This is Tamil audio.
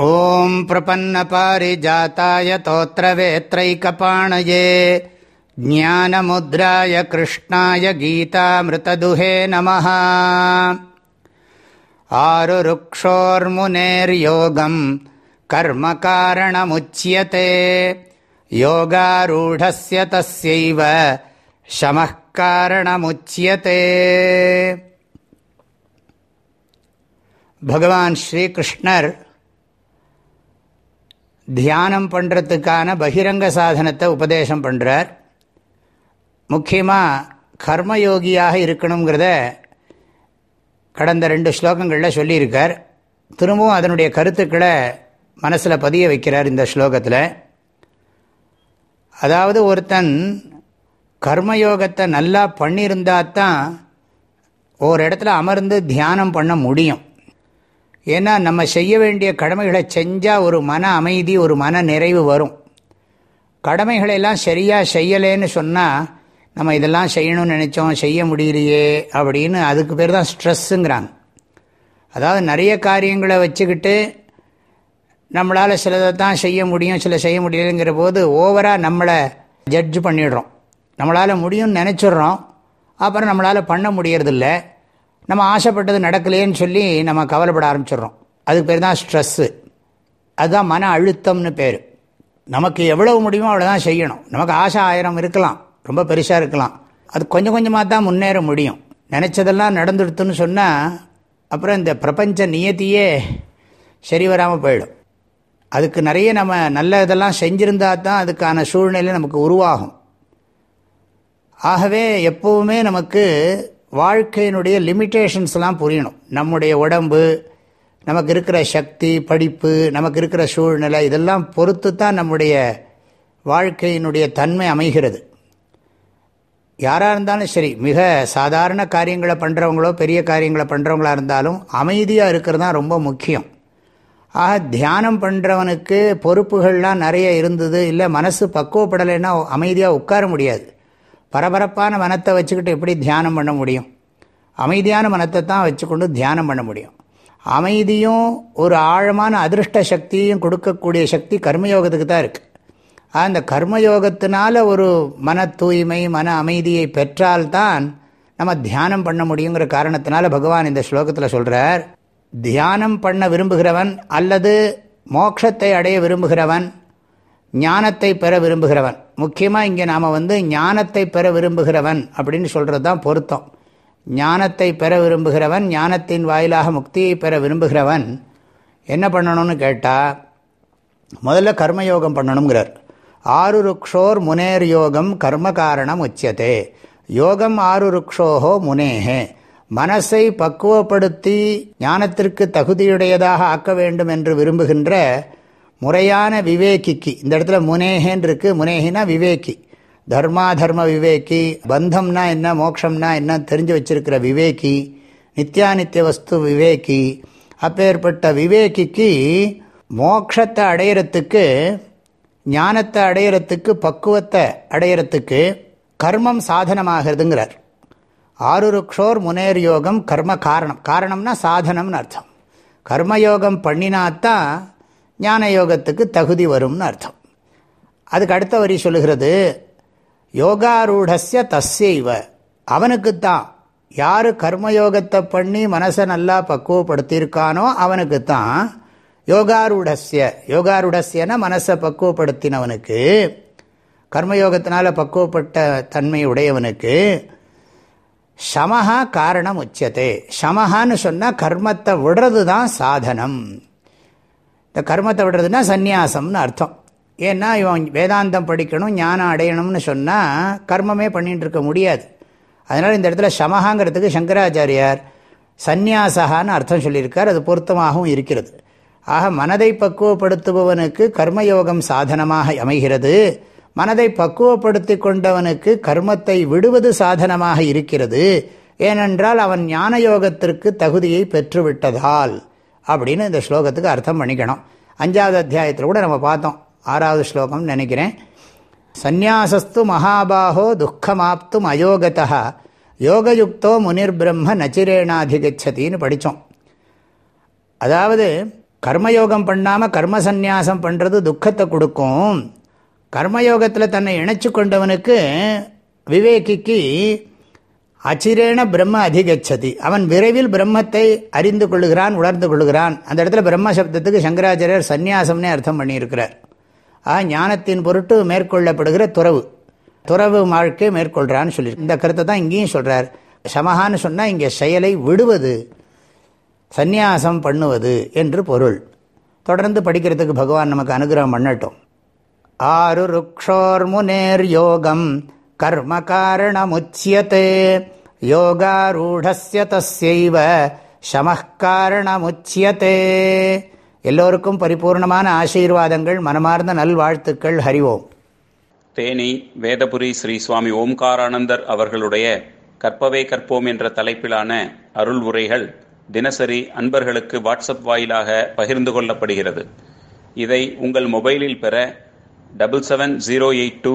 ॐ प्रपन्नपारिजाताय तोत्रवेत्रैकपाणये ज्ञानमुद्राय कृष्णाय गीतामृतदुहे नमः। आरुरुक्षोर्मुनेर्योगम् कर्मकारणमुच्यते योगारूढस्य तस्यैव शमः कारणमुच्यते। भगवान् श्रीकृष्णर् தியானம் பண்ணுறதுக்கான பகிரங்க சாதனத்தை உபதேசம் பண்ணுறார் முக்கியமாக கர்மயோகியாக இருக்கணுங்கிறத கடந்த ரெண்டு ஸ்லோகங்களில் சொல்லியிருக்கார். திரும்பவும் அதனுடைய கருத்துக்களை மனசில் பதிய வைக்கிறார் இந்த ஸ்லோகத்தில். அதாவது ஒருத்தன் கர்மயோகத்தை நல்லா பண்ணியிருந்தால் தான் ஒரு இடத்துல அமர்ந்து தியானம் பண்ண முடியும். ஏன்னா நம்ம செய்ய வேண்டிய கடமைகளை செஞ்சால் ஒரு மன அமைதி ஒரு மன நிறைவு வரும். கடமைகளெல்லாம் சரியாக செய்யலேன்னு சொன்னால் நம்ம இதெல்லாம் செய்யணும்னு நினச்சோம் செய்ய முடியலையே அப்படின்னு அதுக்கு பேர் தான் ஸ்ட்ரெஸ்ஸுங்கிறாங்க. அதாவது நிறைய காரியங்களை வச்சுக்கிட்டு நம்மளால் சிலதை தான் செய்ய முடியும் சில செய்ய முடியலைங்கிற போது ஓவராக நம்மளை ஜட்ஜ் பண்ணிடுறோம். நம்மளால் முடியும்னு நினச்சிட்றோம். அப்புறம் நம்மளால் பண்ண முடியறதில்ல. நம்ம ஆசைப்பட்டது நடக்கலையேன்னு சொல்லி நம்ம கவலைப்பட ஆரம்பிச்சிடுறோம். அதுக்கு பேர் தான் ஸ்ட்ரெஸ்ஸு அதுதான் மன அழுத்தம்னு பேர். நமக்கு எவ்வளவு முடியுமோ அவ்வளோதான் செய்யணும். நமக்கு ஆசை ஆயிரம் இருக்கலாம். ரொம்ப பெருசாக இருக்கலாம். அது கொஞ்சம் கொஞ்சமாக தான் முன்னேற முடியும். நினச்சதெல்லாம் நடந்துடுத்துன்னு சொன்னால் அப்புறம் இந்த பிரபஞ்ச நியத்தியே சரி வராமல் போயிடும். அதுக்கு நிறைய நம்ம நல்ல இதெல்லாம் செஞ்சுருந்தா தான் அதுக்கான சூழ்நிலை நமக்கு உருவாகும். ஆகவே எப்போவுமே நமக்கு வாழ்க்கையினுடைய லிமிட்டேஷன்ஸ்லாம் புரியணும். நம்முடைய உடம்பு நமக்கு இருக்கிற சக்தி படிப்பு நமக்கு இருக்கிற சூழ்நிலை இதெல்லாம் பொறுத்து தான் நம்முடைய வாழ்க்கையினுடைய தன்மை அமைகிறது. யாராக இருந்தாலும் சரி மிக சாதாரண காரியங்களை பண்ணுறவங்களோ பெரிய காரியங்களை பண்ணுறவங்களா இருந்தாலும் அமைதியாக இருக்கிறது தான் ரொம்ப முக்கியம். ஆக தியானம் பண்ணுறவனுக்கு பொறுப்புகள்லாம் நிறைய இருந்தது இல்லை மனசு பக்குவப்படலைன்னா அமைதியாக உட்கார முடியாது. பரபரப்பான மனத்தை வச்சுக்கிட்டு எப்படி தியானம் பண்ண முடியும்? அமைதியான மனத்தை தான் வச்சுக்கொண்டு தியானம் பண்ண முடியும். அமைதியும் ஒரு ஆழமான அதிருஷ்ட சக்தியும் கொடுக்கக்கூடிய சக்தி கர்மயோகத்துக்கு தான் இருக்குது அந்த கர்மயோகத்தினால ஒரு மன தூய்மை மன அமைதியை பெற்றால்தான் நம்ம தியானம் பண்ண முடியுங்கிற காரணத்தினால பகவான் இந்த ஸ்லோகத்தில் சொல்கிறார் தியானம் பண்ண விரும்புகிறவன் அல்லது மோட்சத்தை அடைய விரும்புகிறவன் ஞானத்தை பெற விரும்புகிறவன். முக்கியமாக இங்கே நாம் வந்து ஞானத்தை பெற விரும்புகிறவன் அப்படின்னு சொல்கிறது தான் பொருத்தம். ஞானத்தை பெற விரும்புகிறவன் ஞானத்தின் வாயிலாக முக்தியை பெற விரும்புகிறவன் என்ன பண்ணணும்னு கேட்டால் முதல்ல கர்மயோகம் பண்ணணுங்கிறார் ஆறு ருக்ஷோர் முனேர் யோகம் கர்ம காரணம் உச்சதே யோகம் ஆறு ருக்ஷோஹோ முனேஹே. மனசை பக்குவப்படுத்தி ஞானத்திற்கு தகுதியுடையதாக ஆக்க வேண்டும் என்று விரும்புகின்ற முறையான விவேகிக்கு. இந்த இடத்துல முனேகன் இருக்கு. முனேகினா விவேகி. தர்மா தர்ம விவேகி. பந்தம்னா என்ன மோக்ஷம்னா என்ன தெரிஞ்சு வச்சிருக்கிற விவேகி. நித்தியானித்திய வஸ்து விவேகி. அப்பேற்பட்ட விவேகிக்கு மோக்ஷத்தை அடையிறத்துக்கு ஞானத்தை அடையிறத்துக்கு பக்குவத்தை அடையிறத்துக்கு கர்மம் சாதனமாகிறதுங்கிறார். ஆறுருக்ஷோர் முனேர் யோகம் கர்ம காரணம். காரணம்னா சாதனம்னு அர்த்தம். கர்மயோகம் பண்ணினாத்தான் ஞான யோகத்துக்கு தகுதி வரும்னு அர்த்தம். அதுக்கு அடுத்த வரி சொல்லுகிறது யோகாரூடஸ்ய தஸ்யைவ. அவனுக்குத்தான் யார் கர்மயோகத்தை பண்ணி மனசை நல்லா பக்குவப்படுத்தியிருக்கானோ அவனுக்குத்தான் யோகாரூடஸ்ய யோகாரூடஸ்யன மனசை பக்குவப்படுத்தினவனுக்கு கர்மயோகத்தினால பக்குவப்பட்ட தன்மை உடையவனுக்கு சமஹா காரணம் உச்சத்தை சமஹான்னு சொன்னால் கர்மத்தை விடுறது தான் சாதனம். இந்த கர்மத்தை விடுறதுன்னா சந்நியாசம்னு அர்த்தம். ஏன்னா இவன் வேதாந்தம் படிக்கணும் ஞானம் அடையணும்னு சொன்னால் கர்மமே பண்ணிகிட்டு இருக்க முடியாது. அதனால் இந்த இடத்துல சமஹாங்கிறதுக்கு சங்கராச்சாரியார் சந்நியாசகான்னு அர்த்தம் சொல்லியிருக்கார். அது பொருத்தமாகவும் இருக்கிறது. ஆக மனதை பக்குவப்படுத்துபவனுக்கு கர்மயோகம் சாதனமாக அமைகிறது. மனதை பக்குவப்படுத்தி கொண்டவனுக்கு கர்மத்தை விடுவது சாதனமாக இருக்கிறது. ஏனென்றால் அவன் ஞான யோகத்திற்கு தகுதியை பெற்றுவிட்டதால். அப்படின்னு இந்த ஸ்லோகத்துக்கு அர்த்தம் பண்ணிக்கணும். அஞ்சாவது அத்தியாயத்தில் கூட நம்ம பார்த்தோம். ஆறாவது ஸ்லோகம் நினைக்கிறேன். சந்நியாசஸ்து மகாபாகோ துக்கமாப்தும் அயோகதா யோகயுக்தோ முனிர் பிரம்ம நச்சிரேணாதிகச்சதின்னு படித்தோம் அதாவது கர்மயோகம் பண்ணாமல் கர்ம சந்நியாசம் பண்ணுறது துக்கத்தை கொடுக்கும். கர்மயோகத்தில் தன்னை இணைச்சு கொண்டவனுக்கு விவேகிக்கு அச்சிரேன பிரம்ம அதிகச்சதி. அவன் விரைவில் பிரம்மத்தை அறிந்து கொள்கிறான் உணர்ந்து கொள்கிறான் அந்த இடத்துல பிரம்ம சப்தத்துக்கு சங்கராச்சாரியர் சந்நியாசம்னே அர்த்தம் பண்ணியிருக்கிறார். ஆ ஞானத்தின் பொருட்டு மேற்கொள்ளப்படுகிற துறவு. துறவு வாழ்க்கை மேற்கொள்கிறான்னு சொல்லி இந்த கருத்தை தான் இங்கேயும் சொல்கிறார் சமஹான்னு சொன்னால் இங்கே செயலை விடுவது சந்நியாசம் பண்ணுவது என்று பொருள். தொடர்ந்து படிக்கிறதுக்கு பகவான் நமக்கு அனுகிரகம் பண்ணட்டும். ஆறு ருக்ஷோர் முனேர் யோகம். கர்ம காரணமுச்சியத்தே யோகாரூಢஸ்ய தஸ்யைவ சமக்காரணமுச்சியத்தே எல்லோருக்கும் பரிபூர்ணமான ஆசீர்வாதங்கள் மனமார்ந்த நல்வாழ்த்துக்கள் ஹரிவோம் தேனி வேதபுரி ஸ்ரீ சுவாமி ஓம்காரானந்தர் அவர்களுடைய கற்பவே கற்போம் என்ற தலைப்பிலான அருள் உரைகள் தினசரி அன்பர்களுக்கு வாட்ஸ்அப் வாயிலாக பகிர்ந்து கொள்ளப்படுகிறது. இதை உங்கள் மொபைலில் பெற double seven zero eight two